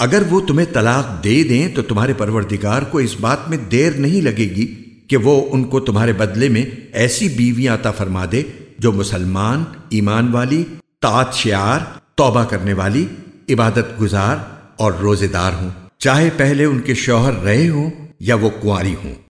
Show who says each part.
Speaker 1: اگر وہ تمہیں طلاق دے دیں تو تمہارے پروردگار کو اس بات میں دیر نہیں لگے گی کہ وہ ان کو تمہارے بدلے میں ایسی بیویاں عطا فرما دے جو مسلمان، ایمان والی تات شعار، توبہ کرنے والی، عبادت گزار اور روزے دار ہوں، چاہے پہلے ان کے شوہر رہے ہوں یا وہ کنواری ہوں۔